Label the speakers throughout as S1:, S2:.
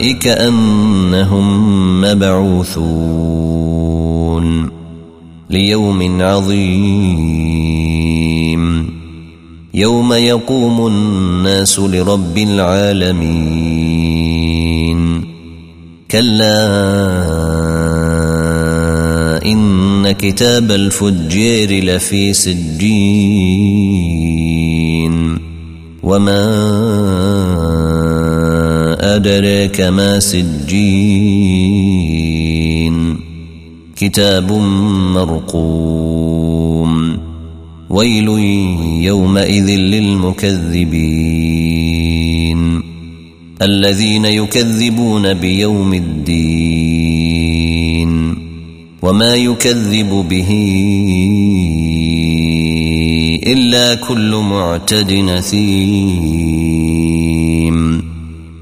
S1: ان أنهم مبعوثون ليوم عظيم. يوم يقوم الناس لرب العالمين. كلا إن كتاب الفجير لفي سجين. وما أدريك ما سجين. كتاب مرقوم. ويل يومئذ للمكذبين. الذين يكذبون بيوم الدين. وما يكذب به إلا كل معتد نثيم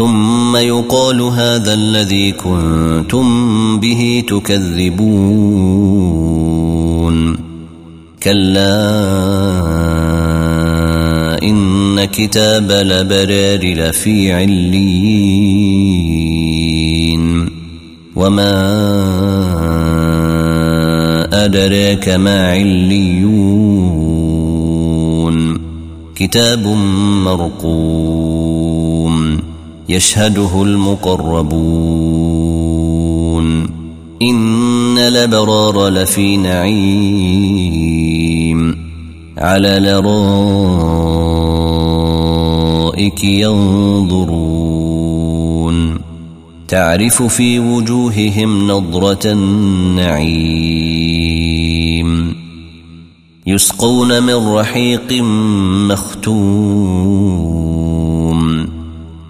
S1: ثم يقال هذا الذي كنتم به تكذبون. كلا إن كتاب لبرار لفي عليين. وما أدراك ما عليون. كتاب مرقوم. يشهده المقربون. إن الأبرار لفي نعيم. على لرائك ينظرون. تعرف في وجوههم نضرة النعيم. يسقون من رحيق مختوم.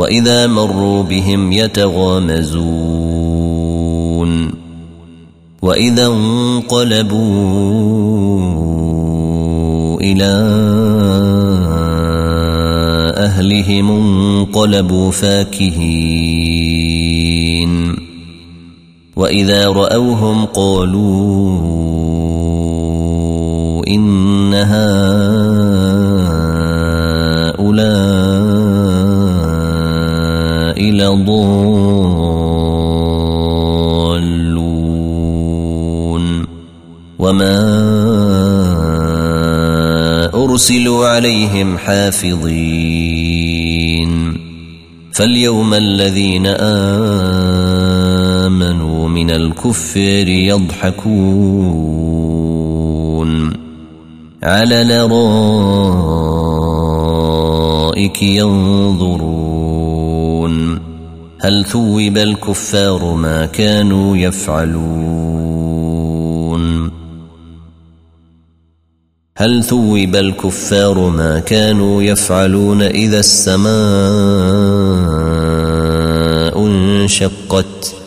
S1: واذا مروا بهم يتغامزون واذا انقلبوا إلى اهلهم انقلبوا فاكهين واذا راوهم قالوا ان هؤلاء لضالون وما ارسلوا عليهم حافظين. فاليوم الذين آمنوا من الكفار يضحكون. على لرائك ينظرون. هل ثوب الكفار ما كانوا يفعلون؟ هل ثوب الكفار ما كانوا يفعلون إذا السماء انشقت؟